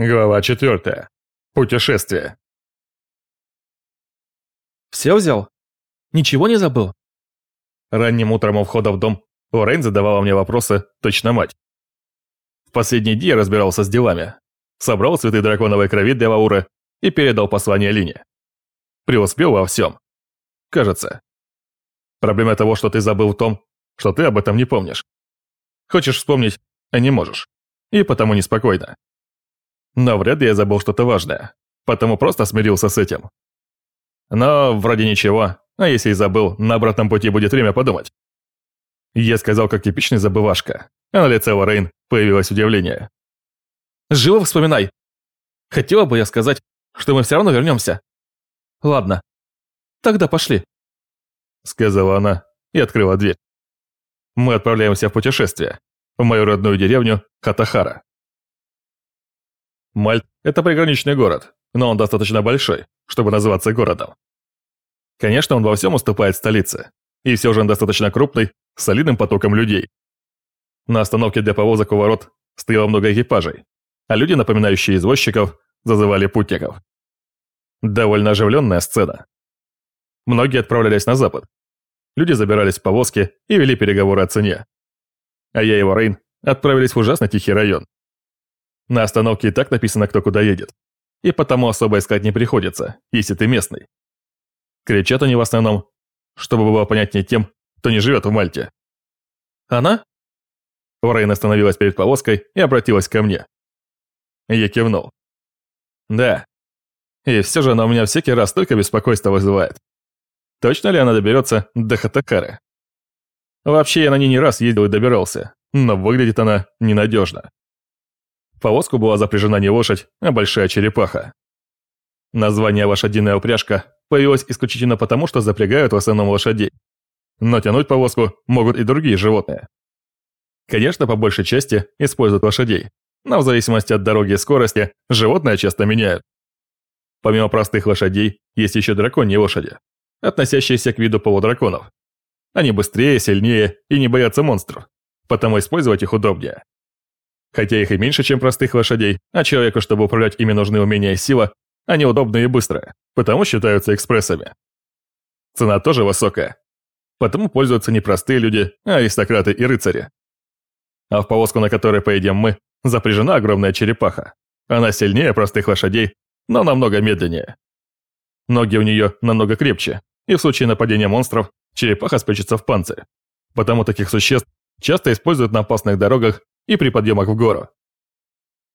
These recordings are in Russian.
Глава 4. Путешествие. Все взял? Ничего не забыл? Ранним утром у входа в дом Лоррейн задавала мне вопросы, точно мать. В последний день я разбирался с делами. Собрал цветы драконовой крови для Лауры и передал послание Лине. Преуспел во всем. Кажется. Проблема того, что ты забыл в том, что ты об этом не помнишь. Хочешь вспомнить, а не можешь. И потому неспокойно. Но вряд ли я забыл что-то важное, потому просто смирился с этим. Но вроде ничего, а если и забыл, на обратном пути будет время подумать. Я сказал, как типичный забывашка, а на лице Лоррейн появилось удивление. «Живо вспоминай! Хотела бы я сказать, что мы все равно вернемся. Ладно, тогда пошли», — сказала она и открыла дверь. Мы отправляемся в путешествие, в мою родную деревню Хатахара. Мальт – это приграничный город, но он достаточно большой, чтобы называться городом. Конечно, он во всем уступает столице, и все же он достаточно крупный, с солидным потоком людей. На остановке для повозок у ворот стояло много экипажей, а люди, напоминающие извозчиков, зазывали путников. Довольно оживленная сцена. Многие отправлялись на запад. Люди забирались в повозки и вели переговоры о цене. А я и Варейн отправились в ужасно тихий район, на остановке и так написано, кто куда едет. И потому особо искать не приходится, если ты местный. Кричат они в основном, чтобы было понятнее тем, кто не живет в Мальте. «Она?» Орейн остановилась перед повозкой и обратилась ко мне. Я кивнул. «Да. И все же она у меня всякий раз только беспокойство вызывает. Точно ли она доберется до Хатакары? Вообще, я на ней не раз ездил и добирался, но выглядит она ненадежно. Повозку была запряжена не лошадь, а большая черепаха. Название «лошадиная упряжка» появилось исключительно потому, что запрягают в основном лошадей. Но тянуть повозку могут и другие животные. Конечно, по большей части используют лошадей, но в зависимости от дороги и скорости животные часто меняют. Помимо простых лошадей, есть еще драконьи лошади, относящиеся к виду полудраконов. Они быстрее, сильнее и не боятся монстров, потому использовать их удобнее. Хотя их и меньше, чем простых лошадей, а человеку, чтобы управлять ими нужны умения и сила, они удобные и быстрые, потому считаются экспрессами. Цена тоже высокая. Потому пользуются не простые люди, а аристократы и рыцари. А в повозку, на которой поедем мы, запряжена огромная черепаха. Она сильнее простых лошадей, но намного медленнее. Ноги у нее намного крепче, и в случае нападения монстров черепаха спрячется в панцире. Потому таких существ часто используют на опасных дорогах и при подъемах в гору.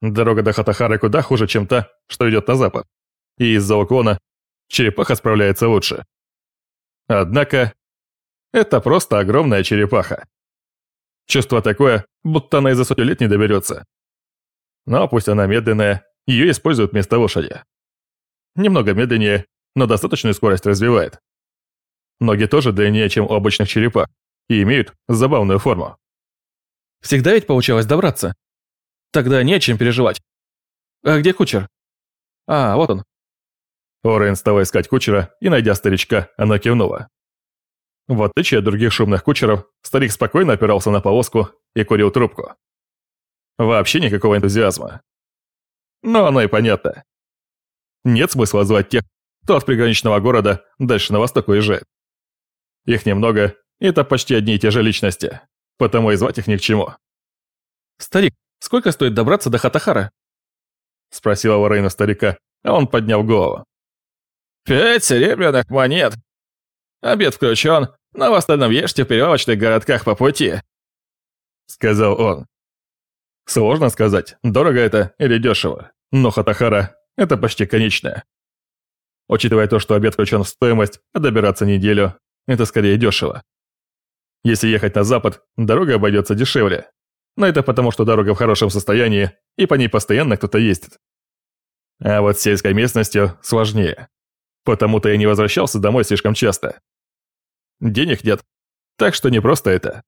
Дорога до Хатахары куда хуже, чем та, что идет на запад. И из-за уклона черепаха справляется лучше. Однако, это просто огромная черепаха. Чувство такое, будто она и за сотню лет не доберется. Но пусть она медленная, ее используют вместо лошади. Немного медленнее, но достаточную скорость развивает. Ноги тоже длиннее, чем у обычных черепах, и имеют забавную форму. Всегда ведь получалось добраться. Тогда не о чем переживать. А где кучер? А, вот он. Орен стала искать кучера, и, найдя старичка, она кивнула. В отличие от других шумных кучеров, старик спокойно опирался на повозку и курил трубку. Вообще никакого энтузиазма. Но оно и понятно. Нет смысла звать тех, кто от приграничного города дальше на восток уезжает. Их немного, и это почти одни и те же личности потому и звать их ни к чему. «Старик, сколько стоит добраться до Хатахара?» Спросила Варейна старика, а он поднял голову. «Пять серебряных монет. Обед включен, но в остальном ешьте в перевалочных городках по пути», сказал он. Сложно сказать, дорого это или дешево, но Хатахара – это почти конечное. Учитывая то, что обед включен в стоимость, а добираться неделю – это скорее дешево. Если ехать на запад, дорога обойдется дешевле. Но это потому, что дорога в хорошем состоянии, и по ней постоянно кто-то ездит. А вот с сельской местностью сложнее. Потому-то я не возвращался домой слишком часто. Денег нет, так что не просто это.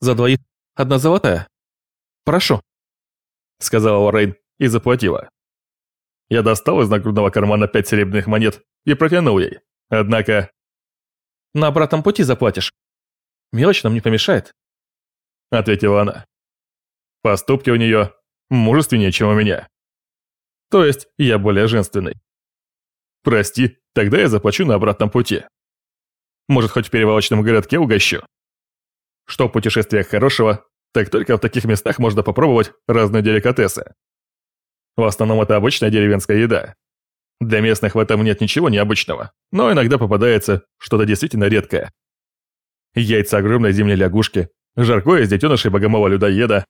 За двоих одна золотая. Прошу. Сказала Лоррейн и заплатила. Я достал из нагрудного кармана пять серебряных монет и протянул ей. Однако... На обратном пути заплатишь. Мелочь нам не помешает», — ответила она. Поступки у нее мужественнее, чем у меня. То есть я более женственный. Прости, тогда я заплачу на обратном пути. Может, хоть в перевалочном городке угощу? Что в путешествиях хорошего, так только в таких местах можно попробовать разные деликатесы. В основном это обычная деревенская еда. Для местных в этом нет ничего необычного, но иногда попадается что-то действительно редкое. Яйца огромной зимней лягушки, жаркое из детенышей богомола людоеда.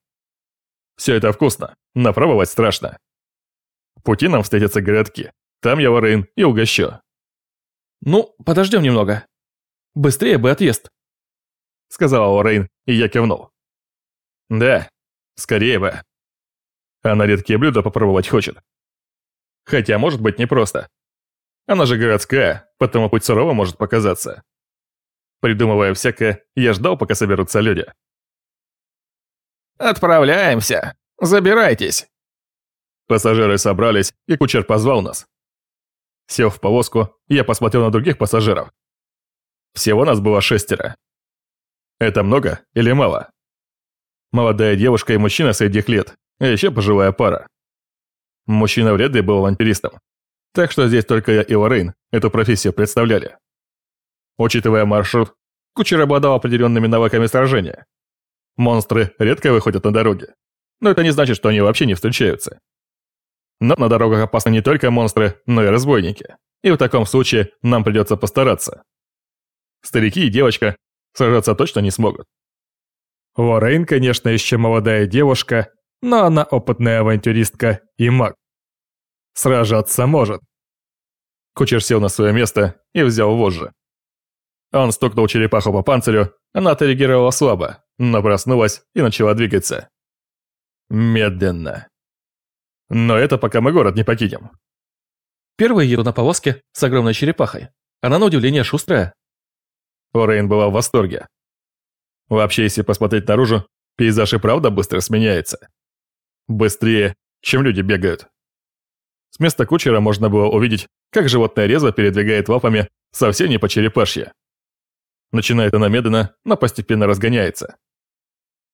Все это вкусно, но пробовать страшно. Пути нам встретятся городки. Там я Варейн и угощу. Ну, подождем немного. Быстрее бы отъезд. Сказала Лорейн, и я кивнул. Да, скорее бы. Она редкие блюда попробовать хочет. Хотя, может быть, непросто. Она же городская, потому путь сурово может показаться. Придумывая всякое, я ждал, пока соберутся люди. «Отправляемся! Забирайтесь!» Пассажиры собрались, и кучер позвал нас. Сев в повозку, я посмотрел на других пассажиров. Всего нас было шестеро. Это много или мало? Молодая девушка и мужчина средних лет, а еще пожилая пара. Мужчина вряд ли был авантюристом. Так что здесь только я и Лоррейн эту профессию представляли. Учитывая маршрут, кучер обладал определенными навыками сражения. Монстры редко выходят на дороги, но это не значит, что они вообще не встречаются. Но на дорогах опасны не только монстры, но и разбойники. И в таком случае нам придется постараться. Старики и девочка сражаться точно не смогут. Лоррейн, конечно, еще молодая девушка, но она опытная авантюристка и маг. Сражаться может. Кучер сел на свое место и взял вожжи. Он стукнул черепаху по панцирю, она отреагировала слабо, но проснулась и начала двигаться. Медленно. Но это пока мы город не покинем. Первый еду на повозке с огромной черепахой. Она на удивление шустрая. Орейн была в восторге. Вообще, если посмотреть наружу, пейзаж и правда быстро сменяется. Быстрее, чем люди бегают. С места кучера можно было увидеть, как животное резво передвигает лапами совсем не по черепашье. Начинает она медленно, но постепенно разгоняется.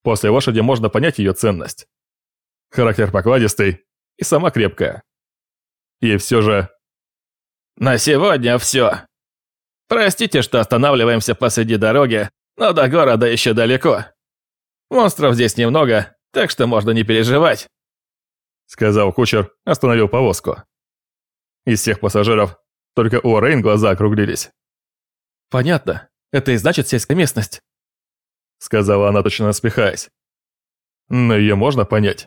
После лошади можно понять ее ценность. Характер покладистый и сама крепкая. И все же... На сегодня все. Простите, что останавливаемся посреди дороги, но до города еще далеко. Монстров здесь немного, так что можно не переживать. Сказал кучер, остановил повозку. Из всех пассажиров только у Рейн глаза округлились. Понятно. Это и значит сельская местность. Сказала она, точно наспехаясь. Но ее можно понять.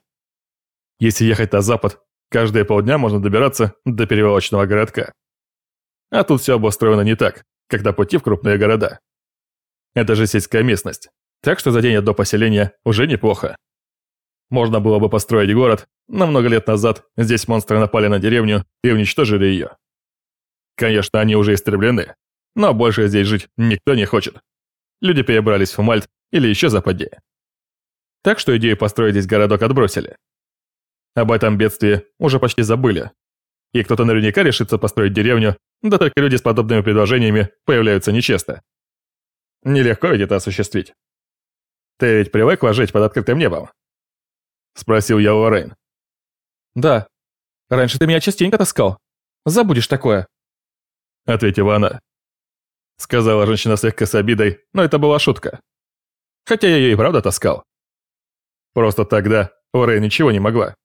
Если ехать на запад, каждые полдня можно добираться до перевалочного городка. А тут все обустроено не так, на пути в крупные города. Это же сельская местность, так что за день до поселения уже неплохо. Можно было бы построить город, но много лет назад здесь монстры напали на деревню и уничтожили ее. Конечно, они уже истреблены, но больше здесь жить никто не хочет. Люди перебрались в Мальт или еще западнее. Так что идею построить здесь городок отбросили. Об этом бедствии уже почти забыли. И кто-то наверняка решится построить деревню, да только люди с подобными предложениями появляются нечасто. Нелегко ведь это осуществить. Ты ведь привыкла жить под открытым небом? Спросил я у Лоррейн. Да. Раньше ты меня частенько таскал. Забудешь такое. Ответила она. Сказала женщина слегка с обидой, но это была шутка. Хотя я ее и правда таскал. Просто тогда Орей ничего не могла.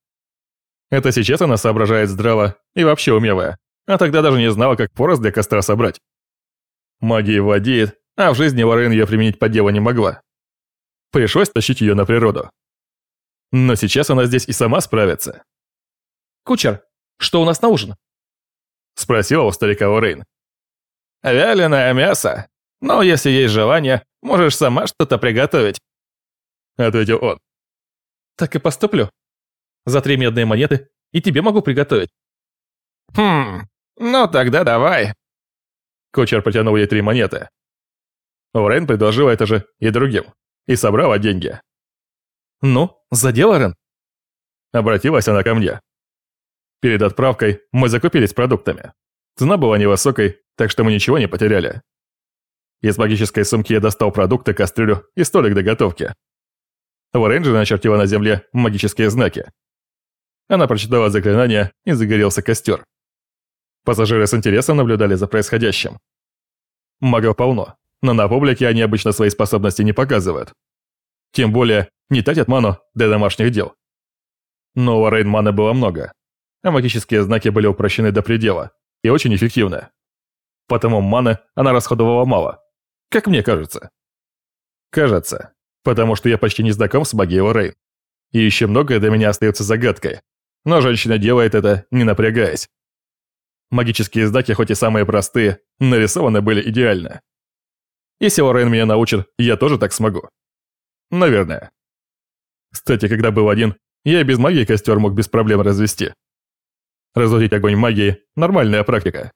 Это сейчас она соображает здраво и вообще умелая, а тогда даже не знала, как порост для костра собрать. Магией владеет, а в жизни Лорен ее применить по делу не могла. Пришлось тащить ее на природу. Но сейчас она здесь и сама справится. «Кучер, что у нас на ужин?» Спросила у старика Лорейн. «Вяленое мясо. Но если есть желание, можешь сама что-то приготовить», — ответил он. «Так и поступлю. За три медные монеты и тебе могу приготовить». «Хм, ну тогда давай». Кучер протянул ей три монеты. Рен предложила это же и другим, и собрала деньги. «Ну, за дело, Рен?» Обратилась она ко мне. Перед отправкой мы закупились продуктами. Цена была невысокой, так что мы ничего не потеряли. Из магической сумки я достал продукты, кастрюлю и столик для готовки. В начертила на земле магические знаки. она прочитала заклинание и загорелся костер. Пассажиры с интересом наблюдали за происходящим. Магов полно, но на публике они обычно свои способности не показывают. Тем более, не тратят ману для домашних дел. Но у Рейн маны было много, а магические знаки были упрощены до предела и очень эффективны. Потому маны она расходовала мало, как мне кажется. Кажется, потому что я почти не знаком с магией Рейн. И еще многое для меня остается загадкой. Но женщина делает это, не напрягаясь. Магические знаки, хоть и самые простые, нарисованы были идеально. Если Лорен меня научит, я тоже так смогу. Наверное. Кстати, когда был один, я без магии костер мог без проблем развести. Разводить огонь магией – нормальная практика.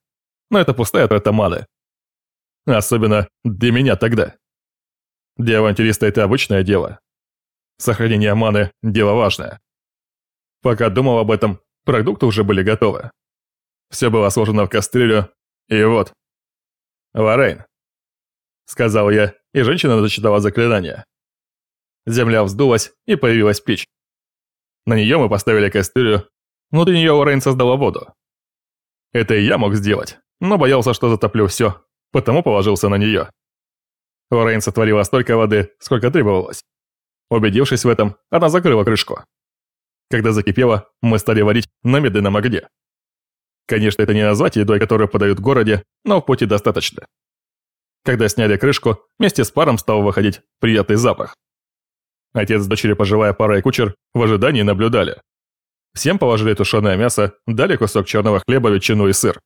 Но это пустая трата маны. Особенно для меня тогда. Для авантюриста это обычное дело. Сохранение маны – дело важное. Пока думал об этом, продукты уже были готовы. Все было сложено в кастрюлю, и вот. «Варейн», — сказал я, и женщина зачитала заклинание. Земля вздулась, и появилась печь. На нее мы поставили кастрюлю, внутри нее Варейн создала воду. Это и я мог сделать, но боялся, что затоплю все, потому положился на нее. Варейн сотворила столько воды, сколько требовалось. Убедившись в этом, она закрыла крышку. Когда закипело, мы стали варить на медленном огне. Конечно, это не назвать едой, которую подают в городе, но в пути достаточно. Когда сняли крышку, вместе с паром стал выходить приятный запах. Отец с дочерью, пожилая пара и кучер, в ожидании наблюдали. Всем положили тушеное мясо, дали кусок черного хлеба, ветчину и сыр.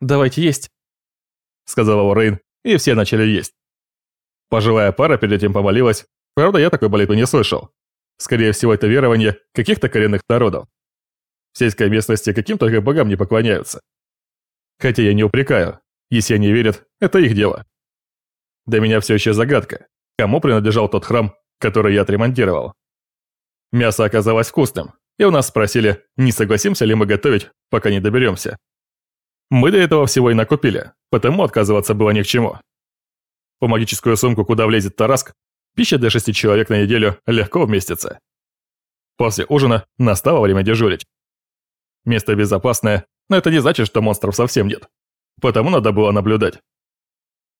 «Давайте есть», — сказала Лоррейн, и все начали есть. Пожилая пара перед этим помолилась, правда, я такой молитвы не слышал. Скорее всего, это верование каких-то коренных народов. В сельской местности каким только богам не поклоняются. Хотя я не упрекаю. Если они верят, это их дело. Для меня все еще загадка, кому принадлежал тот храм, который я отремонтировал. Мясо оказалось вкусным, и у нас спросили, не согласимся ли мы готовить, пока не доберемся. Мы до этого всего и накупили, потому отказываться было ни к чему. По магическую сумку, куда влезет Тараск, пища для шести человек на неделю легко вместится. После ужина настало время дежурить. Место безопасное, но это не значит, что монстров совсем нет. Потому надо было наблюдать.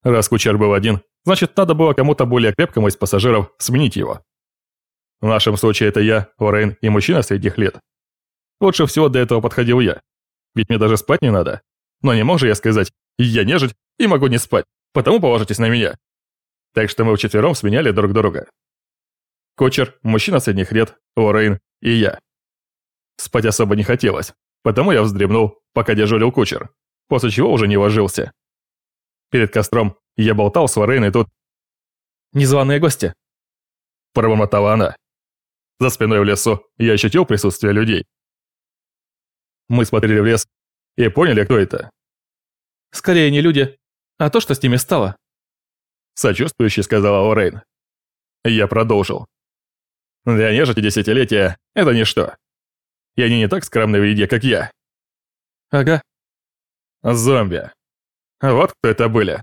Раз кучер был один, значит, надо было кому-то более крепкому из пассажиров сменить его. В нашем случае это я, Орейн и мужчина средних лет. Лучше всего для этого подходил я. Ведь мне даже спать не надо. Но не мог же я сказать, я нежить и могу не спать, потому положитесь на меня. Так что мы вчетвером сменяли друг друга. Кучер, мужчина средних лет, Орейн и я. Спать особо не хотелось, потому я вздремнул, пока дежурил кучер, после чего уже не ложился. Перед костром я болтал с Варейной тут. «Незваные гости», – пробормотала она. За спиной в лесу я ощутил присутствие людей. Мы смотрели в лес и поняли, кто это. «Скорее не люди, а то, что с ними стало», – сочувствующе сказала Орейн. Я продолжил. Для нежити десятилетия это ничто и они не так скромны в еде, как я. Ага. Зомби. Вот кто это были.